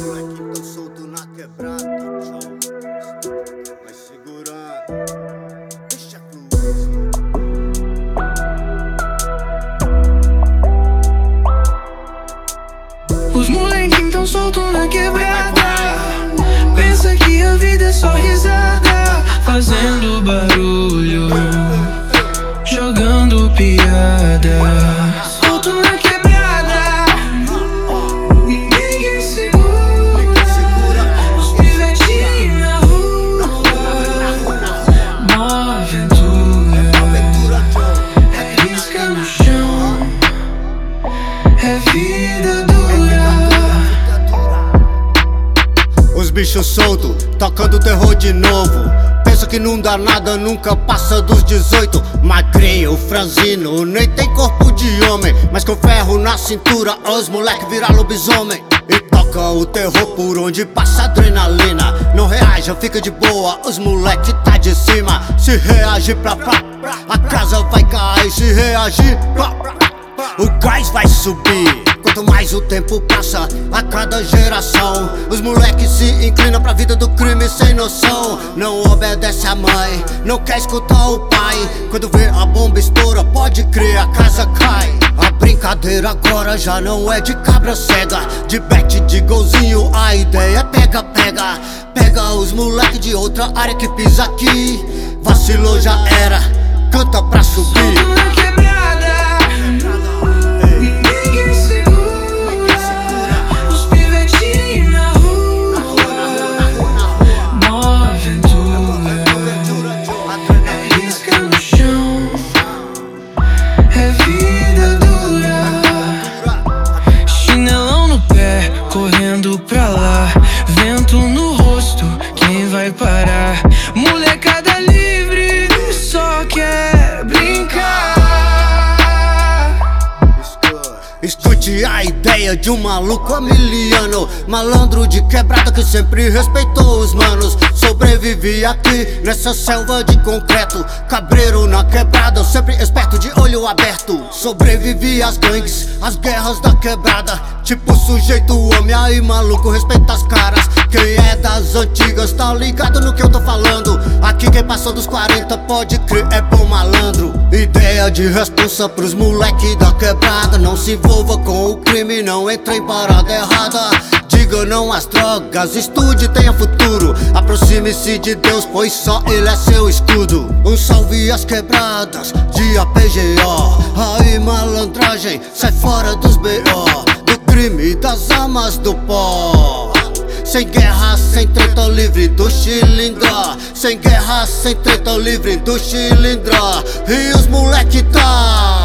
moleque tão solto na quebrada, tchau. Vai segurando. Os molequinhos tão solto na quebrada Pensa que a vida é só risada Fazendo barulho Jogando piada vida dura Os bichos soltos, tocando terror de novo. Penso que não dá nada, nunca passa dos 18. Magrinho, franzino, nem tem corpo de homem. Mas com ferro na cintura, os moleque vira lobisomem. E toca o terror por onde passa adrenalina. Não reage, fica de boa, os moleque tá de cima. Se reagir pra pá, a casa vai cair. Se reagir, pá, o gás vai subir. Quanto mais o tempo passa, a cada geração, os moleques se inclinam pra vida do crime sem noção. Não obedece a mãe, não quer escutar o pai. Quando vê a bomba estoura, pode crer, a casa cai. A brincadeira agora já não é de cabra cega, de bet de golzinho. A ideia pega, pega, pega os moleques de outra área que pisa aqui. Vacilou já era, canta pra subir. Vento no rosto, quem vai parar? Molecada livre, A ideia de um maluco amiliano Malandro de quebrada que sempre respeitou os manos. Sobrevivi aqui nessa selva de concreto. Cabreiro na quebrada, sempre esperto de olho aberto. Sobrevivi às gangues, às guerras da quebrada. Tipo sujeito homem aí maluco, respeita as caras Quem é das antigas tá ligado no que eu tô falando? Aqui quem passou dos 40 pode crer é bom malandro. Ideia de responsa pros moleque da quebrada. Não se envolva com o crime, não entre em parada errada. Diga não às drogas, estude, tenha futuro. Aproxime-se de Deus, pois só Ele é seu escudo. Um salve às quebradas de APGO Aí malandragem, sai fora dos BO Do crime das armas do pó sem guerra, sem treta livre do cilindro Sem guerra, sem treta livre do cilindro E os moleque tá